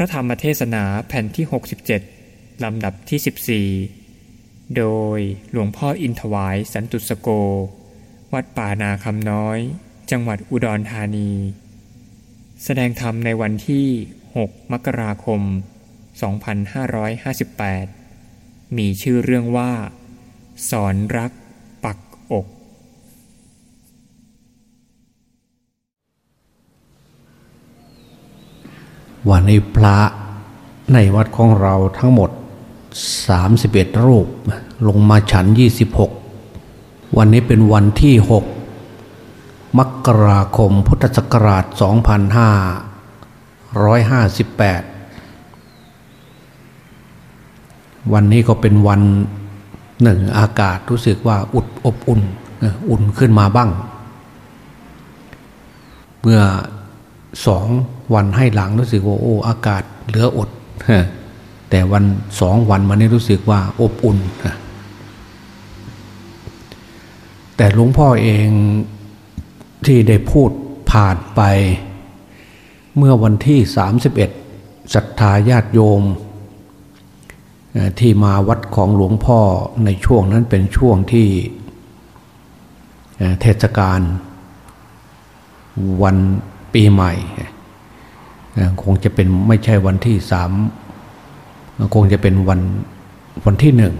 ระธรรมเทศนาแผ่นที่ 67 ลำดับที่ 14 โดยหลวงพ่ออินทวายสันตุสโก วัดป่านาคำน้อย จังหวัดอุดรธานี แสดงธรรมในวันที่ 6 มกราคม 2558 มีชื่อเรื่องว่า สอนรักปักอก วันนี้พระในวัดของเราทั้งหมด 31 รูป ลงมาฉัน 26 วันนี้เป็นวันที่ 6 มกราคมพุทธศักราช 2558 วันนี้ก็เป็นวันหนึ่งอากาศรู้สึกว่าอุดอบอุ่น อุ่นขึ้นมาบ้าง เมื่อ สองวันให้หลังรู้สึกว่าโอ้อากาศเหลืออดแต่วันสองวันมานี้รู้สึกว่าอบอุ่นแต่หลวงพ่อเองที่ได้พูดผ่านไป เมื่อวันที่ 31ศรัทธาญาติโยม ที่มาวัดของหลวงพ่อในช่วงนั้นเป็นช่วงที่เทศกาลวัน ปีใหม่ คงจะเป็นไม่ใช่วันที่สามคงจะเป็นวันวันที่หนึ่ง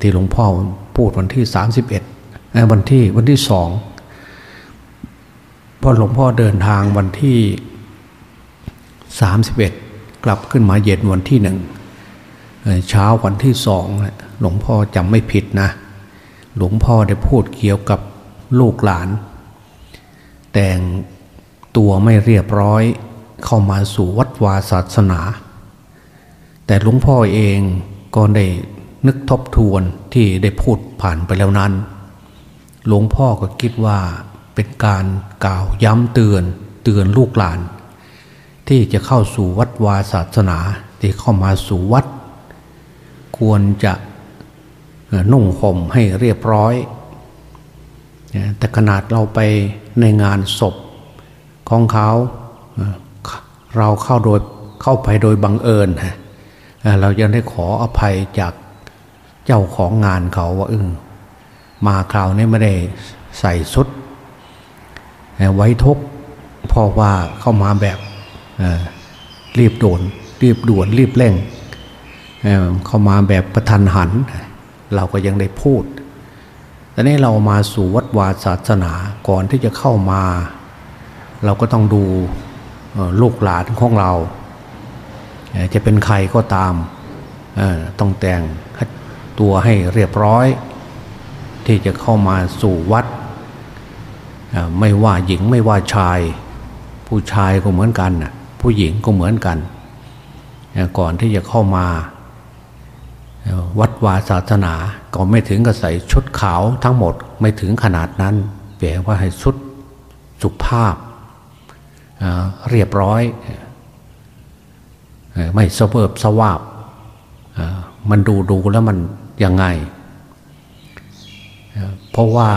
ที่หลวงพ่อพูดวันที่สามสิบเอ็ดวันที่วันที่สองพอหลวงพ่อเดินทางวันที่สามสิบเอ็ดกลับขึ้นมาเย็นวันที่หนึ่งเช้าวันที่สองหลวงพ่อจำไม่ผิดนะ หลวงพ่อได้พูดเกี่ยวกับลูกหลาน แต่ง ตัวไม่เรียบร้อยเข้ามาสู่วัดวาศาสนา แต่หลวงพ่อเองก็ได้นึกทบทวนที่ได้พูดผ่านไปแล้วนั้น หลวงพ่อก็คิดว่าเป็นการกล่าวย้ำเตือนเตือนลูกหลาน ที่จะเข้าสู่วัดวาศาสนาที่เข้ามาสู่วัด ควรจะนุ่งห่มให้เรียบร้อย แต่ขนาดเราไปในงานศพ ของเขาเราเข้าโดยเข้าไปโดยบังเอิญเรายังได้ขออภัยจากเจ้าของงานเขาว่าเออมาคราวนี้ไม่ได้ใส่ชุดไว้ทุกเพราะว่าเข้ามาแบบรีบโดนรีบด่วนรีบเร่งเข้ามาแบบประทันหัน เราก็ยังได้พูดแต่นี้เรามาสู่วัดวาศาสนาก่อนที่จะเข้ามา เราก็ต้องดูลูกหลานของเรา จะเป็นใครก็ตามต้องแต่งตัวให้เรียบร้อย ที่จะเข้ามาสู่วัด ไม่ว่าหญิงไม่ว่าชาย ผู้ชายก็เหมือนกัน ผู้หญิงก็เหมือนกัน ก่อนที่จะเข้ามา วัดวาศาสนาก็ไม่ถึงกับใส่ชุดขาวทั้งหมดไม่ถึงขนาดนั้นแปลว่าให้ชุดสุภาพ เรียบร้อย ไม่สเบิบสวาบมันดูดูแล้วมันยังไง เพราะว่า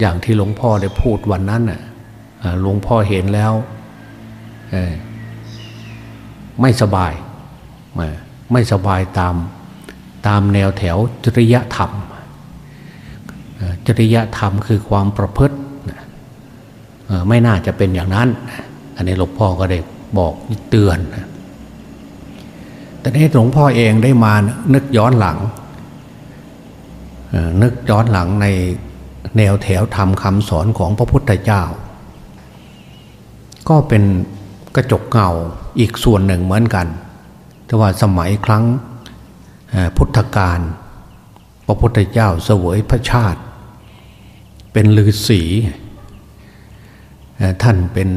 อย่างที่หลวงพ่อได้พูดวันนั้นหลวงพ่อเห็นแล้วไม่สบาย ไม่สบายตามตามแนวแถวจริยธรรม จริยธรรมคือความประพฤติไม่น่าจะเป็นอย่างนั้น อันนี้หลวงพ่อก็ได้บอกเตือนแต่นี้หลวงพ่อเองได้มานึกย้อนหลังนึกย้อนหลังในแนวแถวธรรมคำสอนของพระพุทธเจ้า ก็เป็นกระจกเงาอีกส่วนหนึ่งเหมือนกัน แต่ว่าสมัยครั้งพุทธกาลพระพุทธเจ้าเสวยพระชาติ เป็นฤาษีท่านเป็น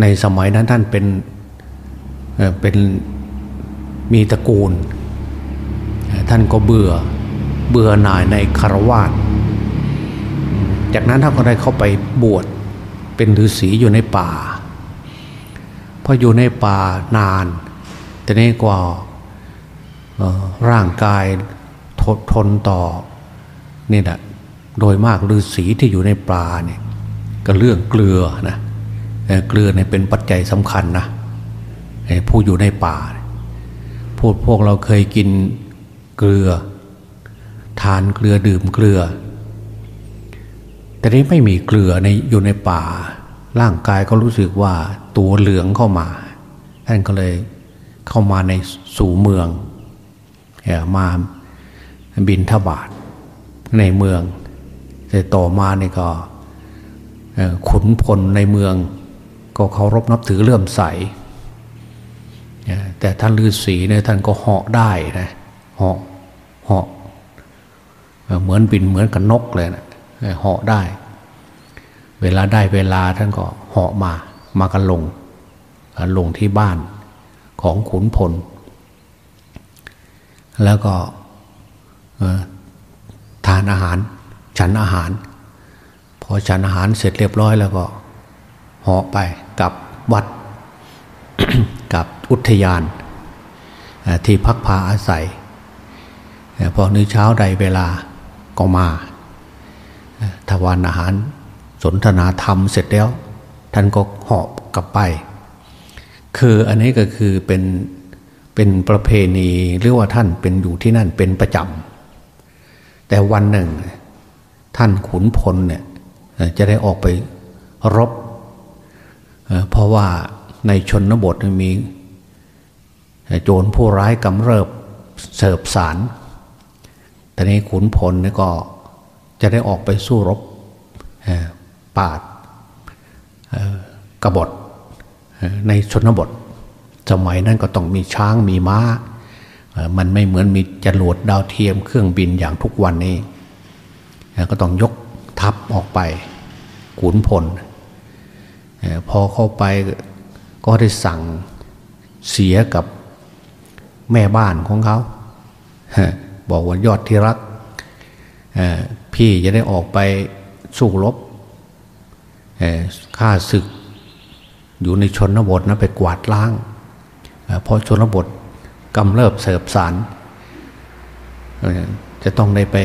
ในสมัยนั้นท่านเป็นเป็นมีตระกูล ท่านก็เบื่อเบื่อหน่ายในคารวาสจากนั้นท่านก็ได้เข้าไปบวชเป็นฤาษีอยู่ในป่าพออยู่ในป่านานแต่นี้ก็ร่างกายทนต่อนี่แหละโดยมากฤาษีที่อยู่ในป่าเนี่ย ก็เรื่องเกลือนะเกลือเนี่ยเป็นปัจจัยสำคัญนะผู้อยู่ในป่าพวกพวกเราเคยกินเกลือ ทานเกลือดื่มเกลือ แต่นี้ไม่มีเกลือในอยู่ในป่า ร่างกายก็รู้สึกว่าตัวเหลืองเข้ามาท่านก็เลยเข้ามาในสู่เมืองมาบินทบาทในเมืองแต่ต่อมาเนี่ยก็ ขุนพลในเมือง ก็เคารพนับถือเลื่อมใส แต่ท่านฤาษีเนี่ยท่านก็เหาะได้นะเหาะเหาะเหมือนบินเหมือนกับนกเลยนะเหาะได้ เวลาได้เวลาท่านก็เหาะมามากันลงลงที่บ้านของขุนพล แล้วก็ทานอาหาร ฉันอาหาร อฉันอาหารเสร็จเรียบร้อยแล้วก็เหาะไปกับวัดกับอุทยานที่พักพาอาศัยพอนื้อเช้าใดเวลาก็มาทวารอาหารสนทนาธรรมเสร็จแล้ว ท่านก็หอบกลับไป คืออันนี้ก็คือเป็นเป็นประเพณีหรือว่าท่านเป็นอยู่ที่นั่นเป็นประจำแต่วันหนึ่ง ท่านขุนพลเนี่ย จะได้ออกไปรบ เพราะว่าในชนบทมีโจรผู้ร้ายกำเริบเสิบสารแต่นี้ขุนพลนี่ก็จะได้ออกไปสู้รบปาดกบฏในชนบท สมัยนั้นก็ต้องมีช้างมีม้า มันไม่เหมือนมีจรวดดาวเทียมเครื่องบินอย่างทุกวันนี้ ก็ต้องยกทัพออกไป ขุนพลพอเข้าไปก็ได้สั่งเสียกับแม่บ้านของเขา บอกว่ายอดที่รัก พี่จะได้ออกไปสู้รบข้าศึกอยู่ในชนบทนะไปกวาดล้างเพราะชนบทกำเริบเสบสาร จะต้องได้ไป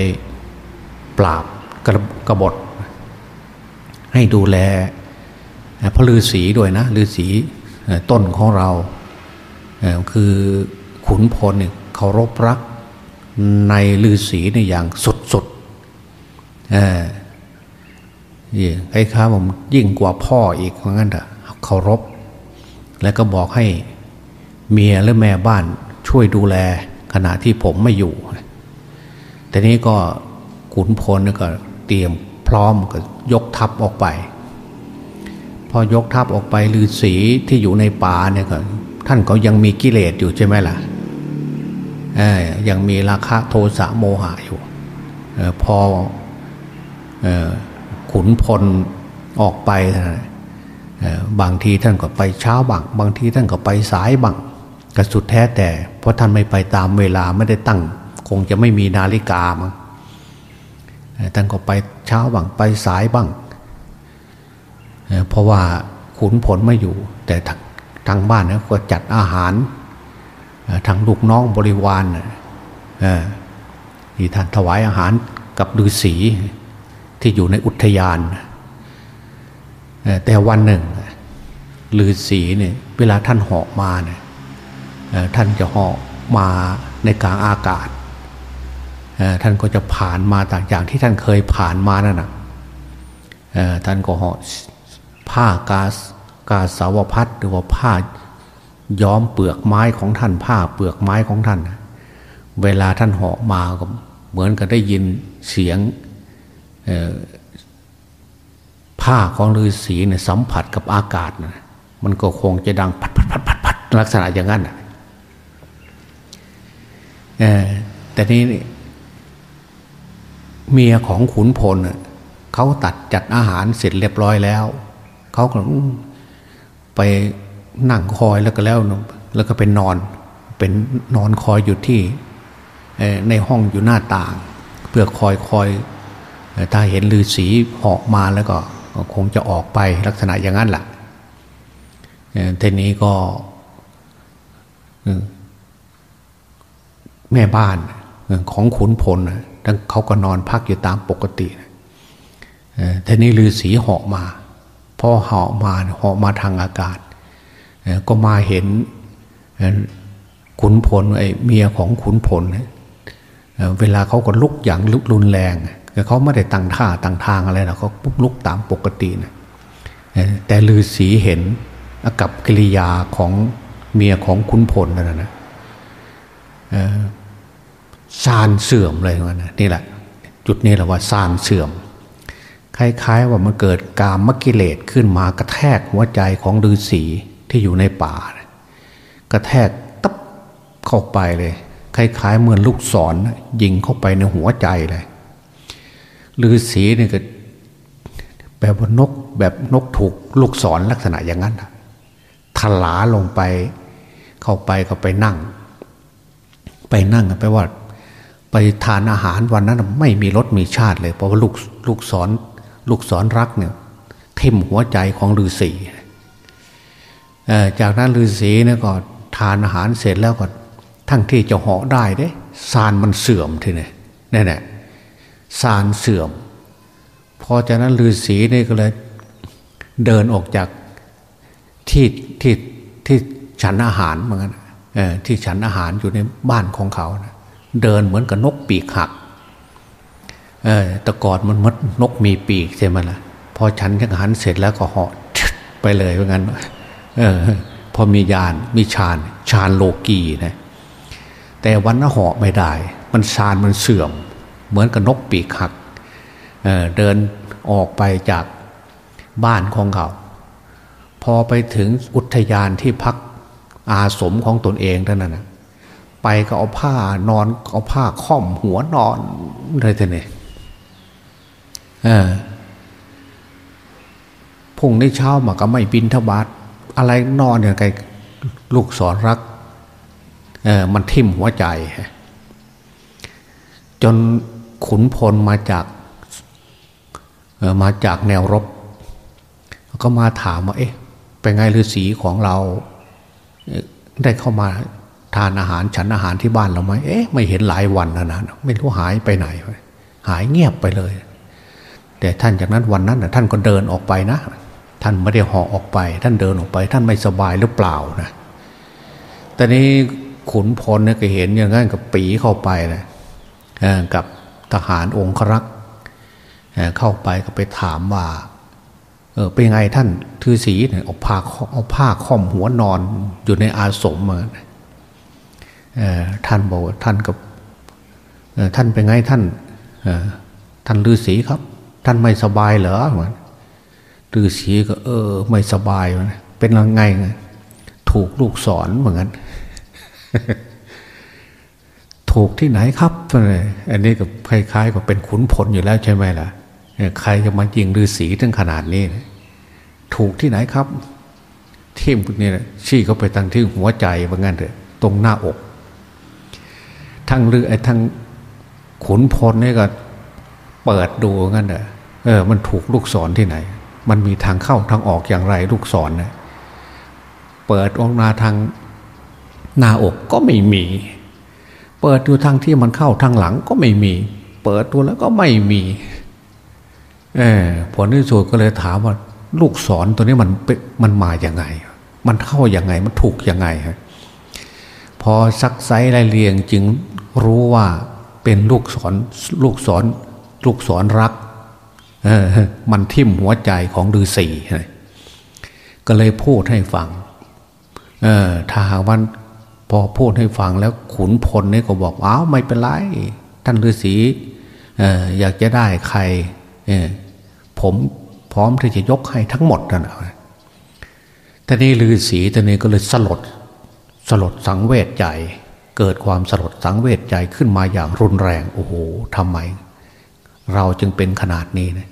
ปราบกระกบฏ ให้ดูแลพระฤาษีด้วยนะฤาษีต้นของเรา คือขุนพลเนี่ยเคารพรักในฤาษีในอย่างสุดๆเออไอ้ข้าผมยิ่งกว่าพ่ออีกเพราะงั้นเถอะเคารพ แล้วก็บอกให้เมียและแม่บ้านช่วยดูแลขณะที่ผมไม่อยู่ แต่นี้ก็ขุนพลก็เตรียมพร้อมก็ ยกทัพออกไป พอยกทัพออกไปฤาษีที่อยู่ในป่าเนี่ยก็ท่านก็ยังมีกิเลสอยู่ใช่ไหมล่ะยังมีราคะโทสะโมหะอยู่อพออขุนพลออกไปบางทีท่านก็ไปเช้าบังบางทีท่านก็ไปสายบังก็สุดแท้แต่ เพราะท่านไม่ไปตามเวลาไม่ได้ตั้ง คงจะไม่มีนาฬิกามั้ง ท่านก็ไปเช้าบังไปสายบังเพราะว่าขุนผลไม่อยู่ แต่ทางบ้านนะก็จัดอาหารทางลูกน้องบริวารที่ท่านถวายอาหารกับฤาษีที่อยู่ในอุทยาน แต่วันหนึ่งฤาษีเนี่ยเวลาท่านเหาะมาเนี่ยท่านจะเหาะมาในกลางอากาศ ท่านก็จะผ่านมาต่างอย่างที่ท่านเคยผ่านมานั่นนะท่านก็หาะผ้ากาสกาสาวพัดหรือว่าผ้าย้อมเปลือกไม้ของท่านผ้าเปลือกไม้ของท่าน เวลาท่านเหาะมาก็เหมือนกับได้ยินเสียงผ้าของฤาษีเนี่ยสัมผัสกับอากาศนะมันก็คงจะดังพัดพัดพัดพัดพัดลักษณะอย่างนั้นแต่นี้ เมียของขุนพลเขาตัดจัดอาหารเสร็จเรียบร้อยแล้ว เขาก็ไปนั่งคอยแล้วก็แล้ว แล้วก็เป็นนอนเป็นนอนคอยอยู่ที่ในห้องอยู่หน้าต่าง เพื่อคอยคอยถ้าเห็นลือสีหอกมาแล้วก็คงจะออกไปลักษณะอย่างนั้นแหละทีนี้ก็แม่บ้านของขุนพล ทั้งเขาก็นอนพักอยู่ตามปกติทีนี้ลือสีหอกมาพอเหาะมาเหาะมาทางอากาศ ก็มาเห็นขุนพลไอเมียของขุนพลเวลาเขาก็ลุกอย่างลุกรุนแรงแต่เขาไม่ได้ตั้งท่าตั้งทางอะไรหรอกเขาปุ๊บลุกตามปกตินะแต่ลือสีเห็นกับกิริยาของเมียของขุนพลนั่นนะ ซานเสื่อมเลยนะนี่แหละ จุดนี้แหละว่าซานเสื่อม คล้ายๆว่ามันเกิดกามกิเลสขึ้นมากระแทกหัวใจของฤาษีที่อยู่ในป่า กระแทกตับเข้าไปเลย คล้ายๆเหมือนลูกศรยิงเข้าไปในหัวใจเลยฤาษีเนี่ยก็แบบนกแบบนกถูกลูกศรลักษณะอย่างนั้นทลาลงไป เข้าไปก็ไปนั่ง ไปนั่งไปว่า ไปทานอาหารวันนั้นไม่มีรสมีชาติเลย เพราะว่าลูกลูกศรลูกศรรักเนี่ยทิ่มหัวใจของฤาษีจากนั้นฤาษีเนี่ยก็ทานอาหารเสร็จแล้วก็ทั้งที่จะเหาะได้เด้ซานมันเสื่อมทีนี่นี่แน่ซานเสื่อม พอจากนั้นฤาษีนี่ก็เลยเดินออกจากที่ที่ที่ฉันอาหารเหมือนกันที่ฉันอาหารอยู่ในบ้านของเขานะ เดินเหมือนกับนกปีกหักเออตะกอดมันมดนกมีปีกใช่ไหมล่ะพอฉันอาหารเสร็จแล้วก็เหาะไปเลยเหมือนกันเออพอมียานมีฌานฌานโลกีนะ แต่วันนั้นเหาะไม่ได้ มันฌานมันเสื่อม เหมือนกับนกปีกหักเเดินออกไปจากบ้านของเขา พอไปถึงอุทยานที่พักอาสมของตนเองเท่านั้นนะ ไปก็เอาผ้านอนเอาผ้าค่อมหัวนอนเลยท่านี่พุ่งในเช้ามาก็ไม่บินทบาทอะไรนอนอย่างไงลูกสอนรักเออมันทิ่มหัวใจ จนขุนพลมาจากมาจากแนวรบ ก็มาถามว่าเอ๊ะเป็นไงฤาษีของเราได้เข้ามา ทานอาหารฉันอาหารที่บ้านเราไหมเอ๊ะไม่เห็นหลายวันแล้วนะไม่รู้หายไปไหน หายเงียบไปเลย แต่ท่านจากนั้นวันนั้นนะท่านก็เดินออกไปนะ ท่านไม่ได้ห่อออกไป ท่านเดินออกไป ท่านไม่สบายหรือเปล่านะแต่นี้ขุนพลเนี่ยก็เห็นอย่างนั้นกับปีเข้าไปนะกับทหารองครักษ์เข้าไปก็ไปถามว่า เออเป็นไงท่านทือสีเนี่ยเอาผ้าเอาผ้าค่อมหัวนอนอยู่ในอาสมมา ท่านบอกว่าท่านกับท่านเป็นไงท่านท่านฤาษีครับ ท่านไม่สบายเหรอเหมือนฤาษีก็ เออ ไม่สบายเป็นยังไงไงถูกลูกสอนเหมือนกันถูกที่ไหนครับอันนี้ก็คล้ายๆกับเป็นขุนพลอยู่แล้วใช่ไหมล่ะใครจะมายิงฤาษีถึงขนาดนี้ ถูกที่ไหนครับ เท่มนี่ชี้เขาไปทางที่หัวใจว่างั้นเถอะ ตรงหน้าอก ทั้งเรือไอ้ทั้งขุนพลนี่ก็เปิดดูงั้นเถอะเออ มันถูกลูกศรที่ไหน มันมีทางเข้าทางออกอย่างไรลูกศรนะเปิดออกมาทางหน้าอกก็ไม่มี เปิดดูทางที่มันเข้าทางหลังก็ไม่มี เปิดดูแล้วก็ไม่มีเออผลที่สุดก็เลยถามว่า ลูกศรตัวนี้มันมันมาอย่างไง มันเข้าอย่างไง มันถูกอยังไงฮะ พอซักไซไรเรียงจึงรู้ว่าเป็นลูกศรลูกศรลูกศรรักมันทิ่มหัวใจของฤาษีก็เลยพูดให้ฟังถ้าหากวันพอพูดให้ฟังแล้วขุนพลนี่ก็บอกอ้าวไม่เป็นไร ท่านฤาษีอยากจะได้ใครผมพร้อมที่จะยกให้ทั้งหมดนั่นแหละแต่นี่ฤาษีตอนนี้ก็เลยสลด สลดสังเวชใจ เกิดความสลดสังเวชใจขึ้นมาอย่างรุนแรงโอ้โหทำไม เราจึงเป็นขนาดนี้นะ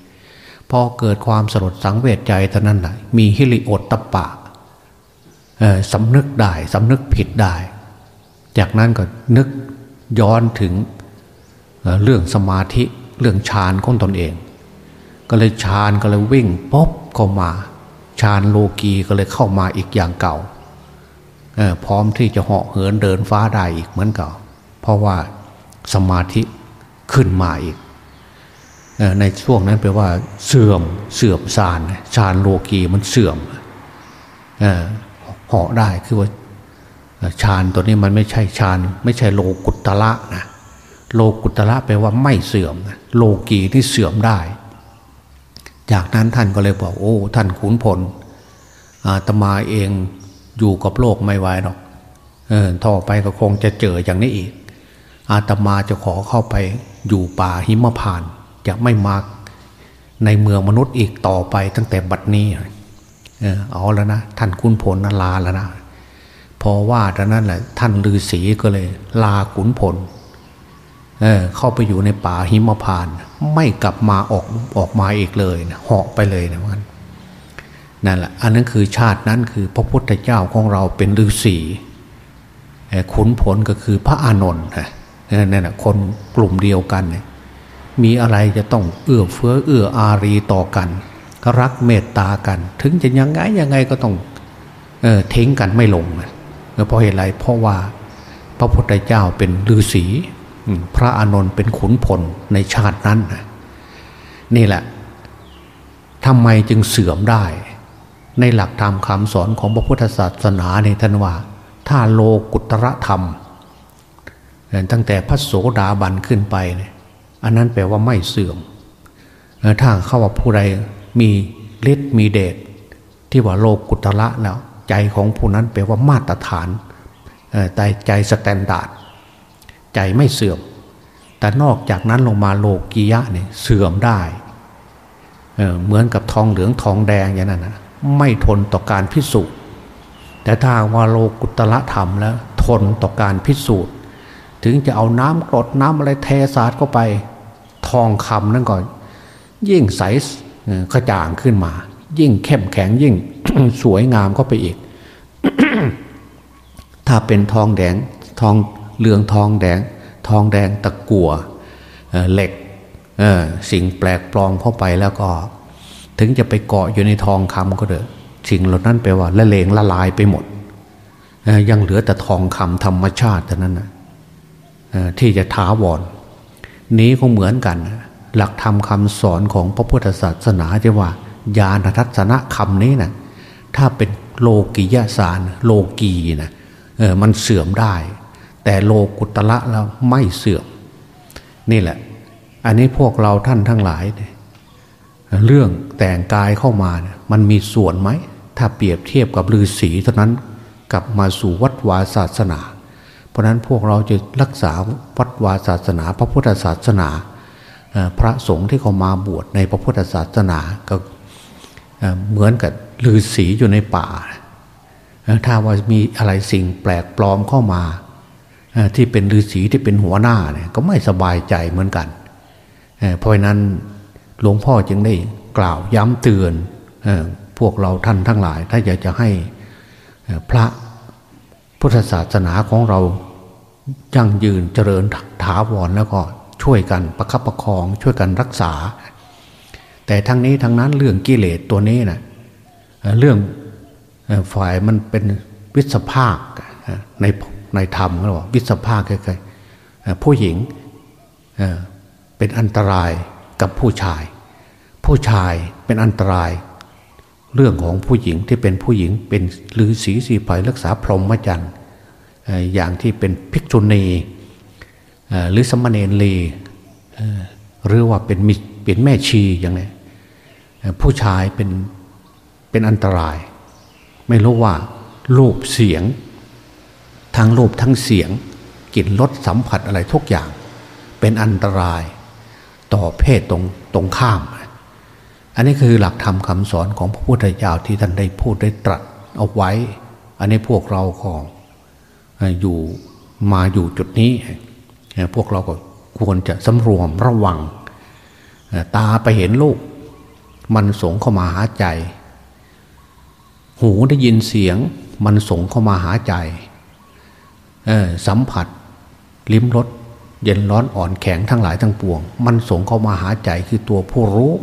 พอเกิดความสลดสังเวชใจเท่านั้นแหละมีฮิริโอตตะปะสำนึกได้สำนึกผิดได้ จากนั้นก็นึกย้อนถึงเรื่องสมาธิเรื่องฌานของตนเอง ก็เลยฌานก็เลยวิ่งป๊บเข้ามาฌานโลกีก็เลยเข้ามาอีกอย่างเก่า พร้อมที่จะเหาะเหินเดินฟ้าได้อีกเหมือนเก่า เพราะว่าสมาธิขึ้นมาอีกในช่วงนั้นแปลว่า เสื่อมเสื่อมฌานฌานโลกีมันเสื่อมเหาะได้คือว่าฌานตัวนี้มันไม่ใช่ฌานไม่ใช่โลกุตละนะโลกุตละแปลว่าไม่เสื่อมนะโลกีที่เสื่อมได้ จากนั้นท่านก็เลยบอกโอ้ ท่านขุนพลอาตมาเอง อยู่กับโลกไม่ไหวหรอกเออต่อไปก็คงจะเจออย่างนี้อีก อาตมาจะขอเข้าไปอยู่ป่าหิมพานจะไม่มาในเมืองมนุษย์อีกต่อไปตั้งแต่บัดนี้เออเอาแล้วนะท่านคุณพลนลาแล้วนะพอว่าดังนั้นแหละท่านฤาษีก็เลย ลาขุนพลเออเข้าไปอยู่ในป่าหิมพาน ไม่กลับมาออกออกมาอีกเลยนะเหาะไปเลยนะมัน นั่นแหละอันนั้นคือชาตินั้นคือพระพุทธเจ้าของเราเป็นฤาษีขุนพลก็คือพระอานนท์นะนั่นแหละคนกลุ่มเดียวกันมีอะไรจะต้องเอื้อเฟื้อเอื้ออารีต่อกันรักเมตตากัน ถึงจะยังไงยังไงก็ต้องเออทิ้งกันไม่ลงเพราะเหตุไรเพราะว่าพระพุทธเจ้าเป็นฤาษีพระอานนท์เป็นขุนพลในชาตินั้นนี่แหละทำไมจึงเสื่อมได้ ในหลักธรรมคำสอนของพระพุทธศาสนาในท่านว่า ถ้าโลกุตระธรรม ตั้งแต่พระโสดาบันขึ้นไปเนี่ยอันนั้นแปลว่าไม่เสื่อม ถ้าเข้าว่าผู้ใดมีฤทธิ์มีเดชที่ว่าโลกุตระแล้วใจของผู้นั้นแปลว่ามาตรฐานใจใจ standard ใจไม่เสื่อม แต่นอกจากนั้นลงมาโลกียะเนี่ยเสื่อมได้เหมือนกับทองเหลืองทองแดงอย่างนั้นนะ ไม่ทนต่อการพิสูจน์ แต่ถ้าว่าโลกุตรธรรมแล้วทนต่อการพิสูจน์ ถึงจะเอาน้ำกรดน้ำอะไรเทสาดเข้าไปทองคำนั่นก่อน ยิ่งใสกระจ่างขึ้นมา ยิ่งเข้มแข็งยิ่งสวยงามเข้าไปอีก ถ้าเป็นทองแดงทองเหลืองทองแดง ทองแดงตะกั่วเหล็กสิ่งแปลกปลอมเข้าไปแล้วก็ ถึงจะไปเกาะอยู่ในทองคำก็เถอะสิ่งเหล่านั้นแปว่าละเลงละลายไปหมดยังเหลือแต่ทองคำธรรมชาติเท่านั้นนะที่จะท้าวรนี้ก็เหมือนกัน หลักธรรมคาสอนของพระพุทธศาสนาที่ว่า ญาณทัศนะคำนี้นะถ้าเป็นโลกิยาสารโลกีนะเออมันเสื่อมได้ แต่โลกุตละแล้วไม่เสื่อม นี่แหละ อันนี้พวกเราท่านทั้งหลายเเรื่องแต่งกายเข้ามาเนี่ยมันมีส่วนไหม ถ้าเปรียบเทียบกับฤาษีเท่านั้นกลับมาสู่วัดวาศาสนา เพราะนั้นพวกเราจะรักษาวัดวาศาสนา พระพุทธศาสนา พระสงฆ์ที่เขามาบวชในพระพุทธศาสนาก็เหมือนกับฤาษีอยู่ในป่า ถ้าว่ามีอะไรสิ่งแปลกปลอมเข้ามาที่เป็นฤาษีที่เป็นหัวหน้าเนี่ยก็ไม่สบายใจเหมือนกัน เพราะนั้น หลวงพ่อจึงได้กล่าวย้ำเตือนพวกเราท่านทั้งหลาย ถ้าอยากจะให้พระพุทธศาสนาของเรายั่งยืนเจริญถาวรแล้วก็ช่วยกันประคับประคองช่วยกันรักษา แต่ทั้งนี้ทั้งนั้นเรื่องกิเลสตัวนี้นะเรื่องฝ่ายมันเป็นวิสภาคในในธรรมเขาบอกวิสภาคคือผู้หญิงเป็นอันตรายกับผู้ชาย ผู้ชายเป็นอันตราย เรื่องของผู้หญิงที่เป็นผู้หญิงเป็นหรือสีสีไผ่รักษาพรหมจรรย์อย่างที่เป็นภิกษุณีหรือสมณเณรีหรือว่าเป็นมิเป็นแม่ชีอย่างนี้ผู้ชายเป็นเป็นอันตราย ไม่รู้ว่ารูปเสียง ทั้งรูปทั้งเสียงกลิ่นรสสัมผัสอะไรทุกอย่าง เป็นอันตราย ต่อเพศตรงตรงข้าม อันนี้คือหลักธรรมคาสอนของพระพุทธเจ้าที่ท่านได้พูดได้ตรัสเอาไว้ อันนี้พวกเราของอยู่มาอยู่จุดนี้ พวกเราก็ควรจะสำรวมระวัง ตาไปเห็นลูก มันส่งเข้ามาหาใจ หูได้ยินเสียง มันส่งเข้ามาหาใจ สัมผัส ลิ้มรสเย็นร้อนอ่อนแข็งทั้งหลายทั้งปวง มันส่งเข้ามาหาใจคือตัวผู้รู้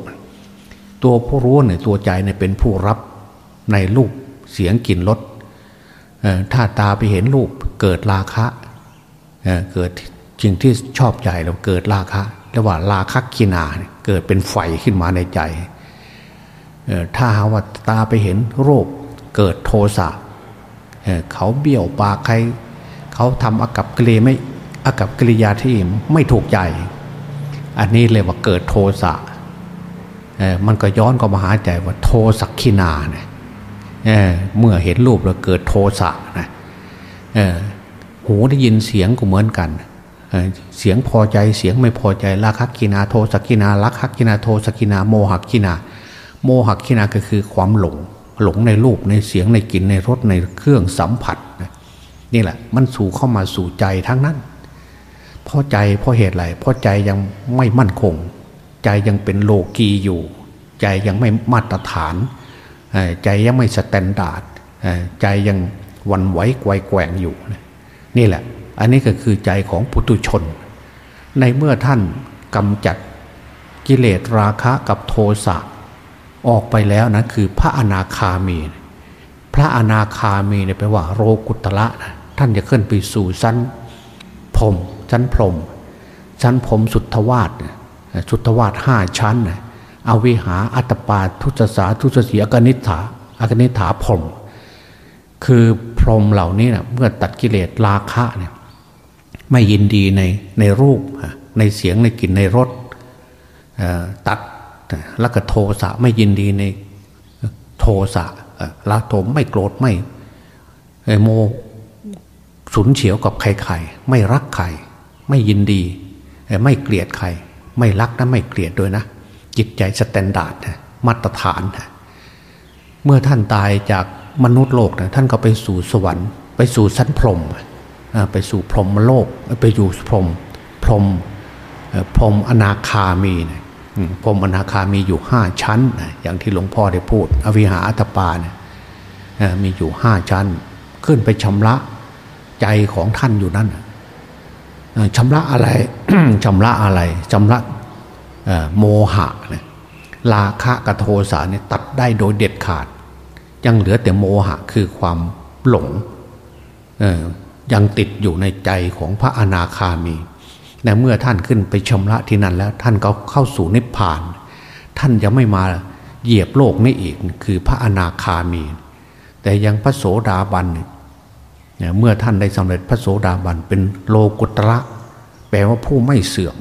ตัวผู้รู้เนี่ยตัวใจเนี่ยเป็นผู้รับในรูปเสียงกลิ่นรสถ้าตาไปเห็นรูปเกิดราคะเเกิดจริงที่ชอบใจเราเกิดราคะเรียกว่าราคักกินาเกิดเป็นไฟขึ้นมาในใจถ้าหาว่าตาไปเห็นโรคเกิดโทสะเขาเบี้ยวปากใคร เขาทำอากับกิริไม่อากับกิริยาที่ไม่ถูกใจ อันนี้เลยว่าเกิดโทสะ มันก็ย้อนก็มาหาใจว่าโทสักขินาเนี่ยเเมื่อเห็นรูปแล้วเกิดโทสะนะหูได้ยินเสียงก็เหมือนกันเสียงพอใจเสียงไม่พอใจราคัคคินาโทสัคคินา ราคัคคินาโทสัคคินาโมหัคคินา โมหัคคินาก็คือความหลง หลงในรูปในเสียงในกลิ่นในรสในเครื่องสัมผัสนี่แหละ มันสู่เข้ามาสู่ใจทั้งนั้นเพราะใจเพราะเหตุอะไรเพราะใจยังไม่มั่นคง ใจยังเป็นโลกีอยู่ ใจยังไม่มาตรฐาน ใจยังไม่ standardใจยังวันไหวไกวแกว่งอยู่ นี่แหละ อันนี้ก็คือใจของปุตุชน ในเมื่อท่านกำจัดกิเลสราคะกับโทสะออกไปแล้วนะคือพระอนาคามี พระอนาคามีเนี่ยแปลว่าโรกุตละนะท่านจะขึ้นไปสู่ชั้นพรมชั้นพรมชั้นพรมสุทธวาส สุทธวาสห้าชั้นเอาวิหาอัตปาทุจสาทุจสีอกนิฐาอกนิฐาพรมคือพรมเหล่านี้นะเมื่อตัดกิเลสราคะเนี่ยไม่ยินดีในในรูปในเสียงในกลิ่นในรสตัดแล้วก็โทสะไม่ยินดีในโทสะละโทมไม่โกรธไม่โมสุนเฉียวกับใครๆไม่รักใคร ไม่ยินดี ไม่เกลียดใคร ไม่รักนะไม่เกลียดด้วยนะ จิตใจ standard มาตรฐานเมื่อท่านตายจากมนุษย์โลกนะท่านก็ไปสู่สวรรค์ ไปสู่ชั้นพรหมไปสู่พรหมโลกไปอยู่พรหมพรหมพรหมอนาคามีนะพรหมอนาคามีอยู่ห้าชั้นอย่างที่หลวงพ่อได้พูด อวิหาอตัปปาเนี่ยมีอยู่ห้าชั้น ขึ้นไปชำระใจของท่านอยู่นั่น ชำระอะไรชำระอะไรชำระโมหะเนี่ยลาคะกโทสาเนี่ยตัดได้โดยเด็ดขาด ยังเหลือแต่โมหะคือความหลงยังติดอยู่ในใจของพระอนาคามีในเมื่อท่านขึ้นไปชำระที่นั่นแล้วท่านก็เข้าสู่นิพพาน ท่านจะไม่มาเหยียบโลกนี้อีกคือพระอนาคามี แต่ยังพระโสดาบัน เมื่อท่านได้สำเร็จพระโสดาบันเป็นโลกุตระ แปลว่าผู้ไม่เสื่อม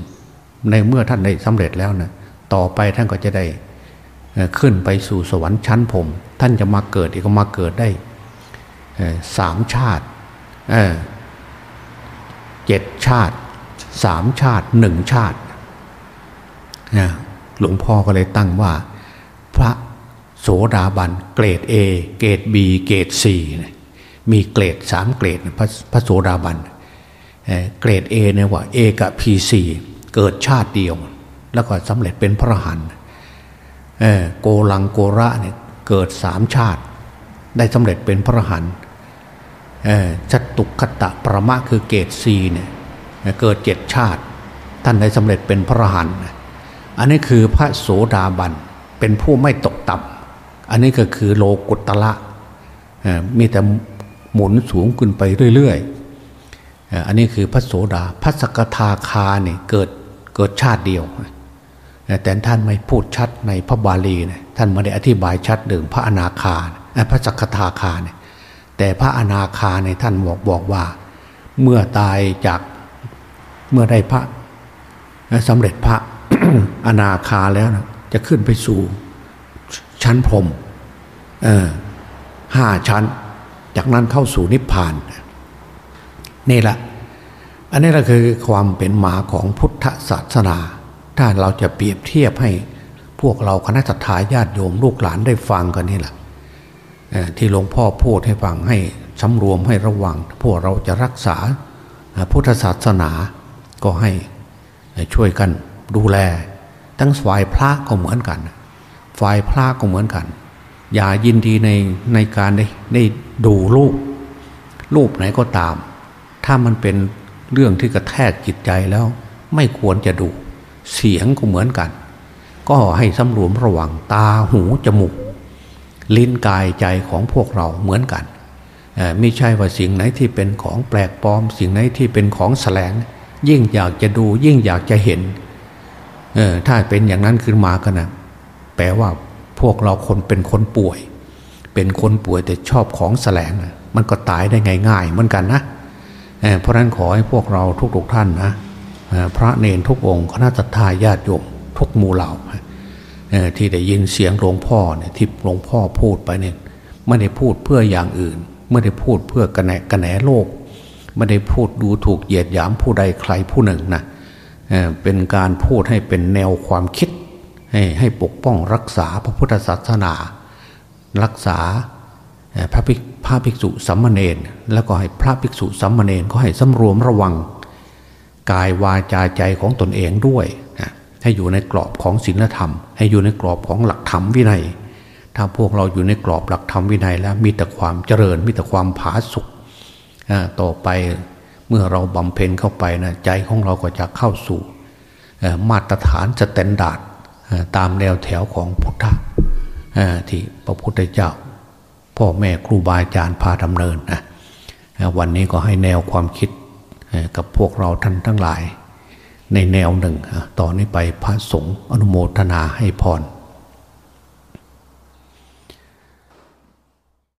ในเมื่อท่านได้สำเร็จแล้วนะต่อไปท่านก็จะได้ขึ้นไปสู่สวรรค์ชั้นผม ท่านจะมาเกิดอีกก็มาเกิดได้สามชาติเจ็ดชาติสามชาติหนึ่งชาติหลวงพ่อก็เลยตั้งว่า พระโสดาบันเกรด A เกรด B เกรด C มีเกรดสามเกรดพระพระโสดาบันเกรด A เนี่ยว่า A กับ PC เกิดชาติเดียว แล้วก็สำเร็จเป็นพระหันโกลังโกระเนี่ยเกิดสามชาติ ได้สำเร็จเป็นพระหันจัตุคตะประมะคือเกรด C เนี่ยเกิดเจ็ดชาติ ท่านได้สำเร็จเป็นพระหันอันนี้คือพระโสดาบันเป็นผู้ไม่ตกต่ำอันนี้ก็คือโลกุตละมีแต่ หมุนสูงขึ้นไปเรื่อยๆอันนี้คือพระโสดาพระสกทาคาเนี่ยเกิดเกิดชาติเดียว แต่ท่านไม่พูดชัดในพระบาลีนะท่านไม่ได้อธิบายชัดเดิมพระอนาคาพระสกทาคาเนี่ยแต่พระอนาคาในท่านบอกบอกว่า เมื่อตายจากเมื่อได้พระสำเร็จพระอนาคาแล้วนะจะขึ้นไปสู่ชั้นพรมห้าชั้น จากนั้นเข้าสู่นิพพาน นี่แหละ อันนี้ก็คือความเป็นมาของพุทธศาสนา ถ้าเราจะเปรียบเทียบให้พวกเราคณะสัตยาญาติโยมลูกหลานได้ฟังกันนี่แหละที่หลวงพ่อพูดให้ฟังให้สำรวมให้ระวัง พวกเราจะรักษาพุทธศาสนาก็ให้ช่วยกันดูแล ทั้งฝ่ายพระก็เหมือนกัน ฝ่ายพระก็เหมือนกัน อย่ายินดีในในการได้ได้ดูรูป รูปไหนก็ตาม ถ้ามันเป็นเรื่องที่กระแทกจิตใจแล้ว ไม่ควรจะดู เสียงก็เหมือนกัน ก็ให้สำรวมระวังตาหูจมูก ลิ้นกายใจของพวกเราเหมือนกันไม่ใช่ว่าสิ่งไหนที่เป็นของแปลกปลอม สิ่งไหนที่เป็นของแสลง ยิ่งอยากจะดูยิ่งอยากจะเห็นออถ้าเป็นอย่างนั้นขึ้นมากันนะแปลว่า พวกเราคนเป็นคนป่วย เป็นคนป่วยแต่ชอบของแสลง มันก็ตายได้ง่ายๆเหมือนกันนะเเพราะนั้นขอให้พวกเราทุกๆท่านนะพระเนรทุกองค์คณะทาญาติโยมทุกหมู่เหล่าที่ได้ยินเสียงหลวงพ่อเนี่ยที่หลวงพ่อพูดไปเนี่ยไม่ได้พูดเพื่ออย่างอื่น ไม่ได้พูดเพื่อกระแนกระแหนโลก ไม่ได้พูดดูถูกเหยียดหยามผู้ใดใครผู้หนึ่งนะเป็นการพูดให้เป็นแนวความคิด ให้ให้ปกป้องรักษาพระพุทธศาสนา รักษาพระภิกพระภิกษุสัมมาเนรแล้วก็ให้พระภิกษุสัมมาเนรก็ให้สำรวมระวัง กายวาจาใจของตนเองด้วย ให้อยู่ในกรอบของศีลธรรม ให้อยู่ในกรอบของหลักธรรมวินัย ถ้าพวกเราอยู่ในกรอบหลักธรรมวินัยแล้วมีแต่ความเจริญมีแต่ความผาสุกต่อไปเมื่อเราบำเพ็ญเข้าไปนะใจของเราก็จะเข้าสู่มาตรฐาน standard ตามแนวแถวของพุทธะที่พระพุทธเจ้า พ่อแม่ครูบาอาจารย์พาดำเนินนะวันนี้ก็ให้แนวความคิดกับพวกเราท่านทั้งหลาย ในแนวหนึ่ง ต่อนนี้ไปพระสงฆ์อนุโมทนาให้พร